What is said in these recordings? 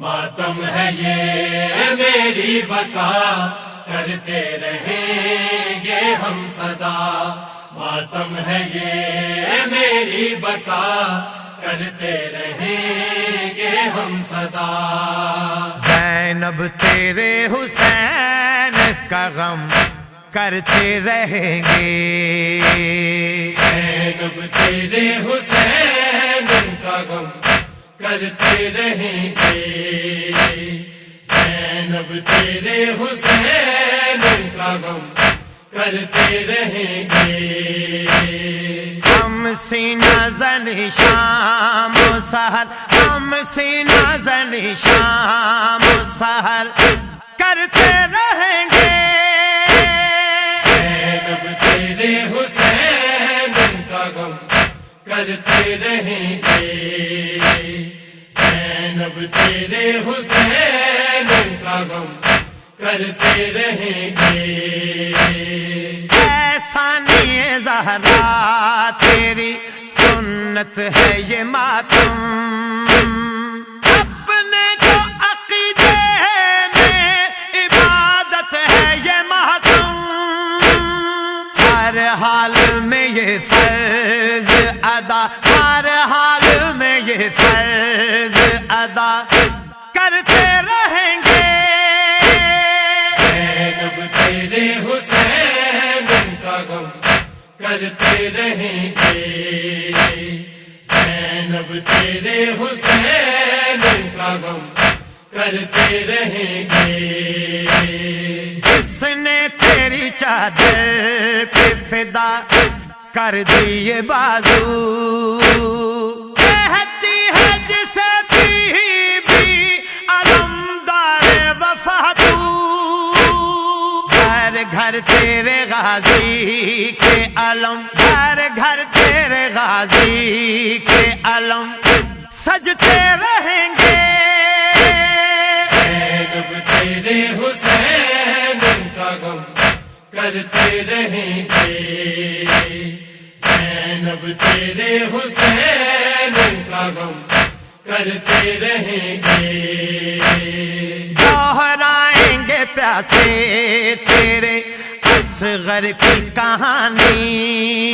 ماتم ہے یہ میری بقا، کرتے رہیں گے ہم صدا۔ ماتم ہے یہ میری بقا، کرتے رہیں گے ہم صدا۔ زینب تیرے حسین کا غم کرتے رہیں گے۔ زینب تیرے حسین کا غم کرتے رہیں گے۔ زینب تیرے حسین کا غم کرتے رہیں گے۔ ہم سینہ زن شام و سہر ہم سینہ زن شام و سہر کرتے رہیں گے۔ زینب تیرے حسین کا غم کرتے رہیں گے۔ زینب تیرے حسین کا غم کرتے رہیں گے۔ ایسا نہیں زہرا تیری سنت ہے یہ ماتم۔ اپنے جو عقیدے میں عبادت ہے یہ ماتم۔ ہر حال میں یہ فرض ادا، ہر حال میں یہ فرض ادا کرتے رہیں گے۔ تیرے حسین کا غم کرتے رہیں گے۔ زینب تیرے حسین کا غم کرتے رہیں گے۔ جس نے تیری چادر پہ فدا کر دیے بازو گھر تیرے غازی کے علم، گھر گھر تیرے غازی کے علم۔ سجتے رہیں گے۔ زینب تیرے حسین کا غم کرتے رہیں گے۔ زینب تیرے حسین کا غم کرتے رہیں گے۔ گے پیاسے تیرے اصغر کی کہانی۔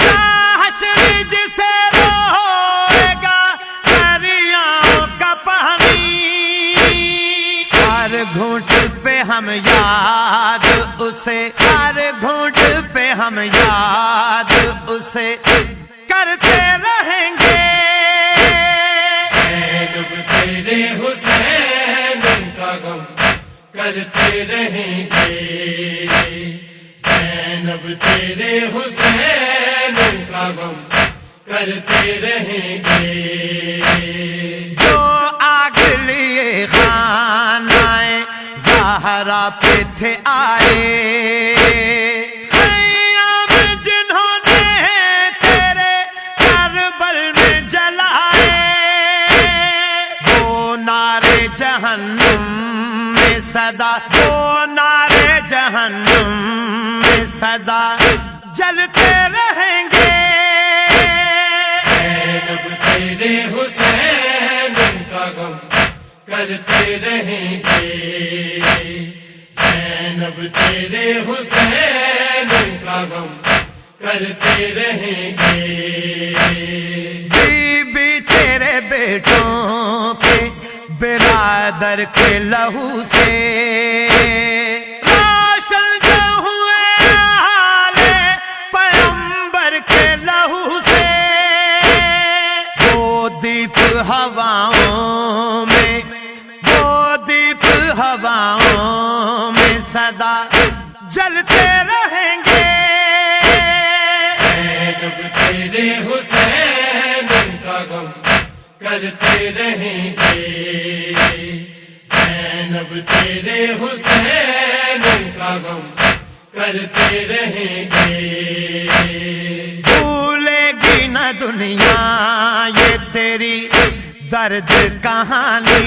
حشر جسے روئے گا دریاؤں کا پانی ہر گھونٹ پہ ہم یاد، اسے ہر گھونٹ پہ ہم یاد، اسے کرتے کرتے رہیں گے۔ زینب تیرے حسین کا غم کرتے رہیں گے۔ جو آگ لیے خان آئے زہرا پہ تھے آئے۔ میں صدا وہ نارے جہنم میں صدا۔ جلتے رہیں گے۔ تیرے حسین کا غم کرتے رہیں گے۔ زینب تیرے حسین کا غم کرتے رہیں گے۔ بی بی تیرے بیٹوں پہ برادر کے لہو سے۔ راشن جو ہوئے پیمبر کے لہو سے۔ وہ دیپ ہواؤں میں، وہ دیپ ہواؤں میں صدا جلتے رہیں گے۔ تیرے حسین کا غم کرتے رہیں گے۔ زینب تیرے حسین کا غم کرتے رہیں گے۔ بھولے گی نہ دنیا، یہ تیری درد کہانی۔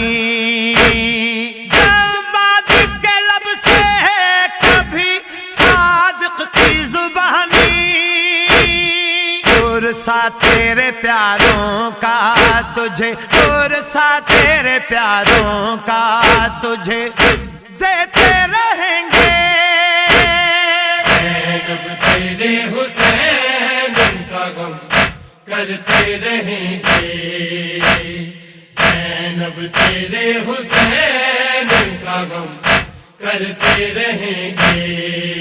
سا تیرے پیاروں کا، تجھے اور بوسا تیرے پیاروں کا، تجھے دیتے رہیں گے۔ زینب تیرے حسین کا غم کرتے رہیں گے۔ زینب تیرے حسین کا غم کرتے رہیں گے۔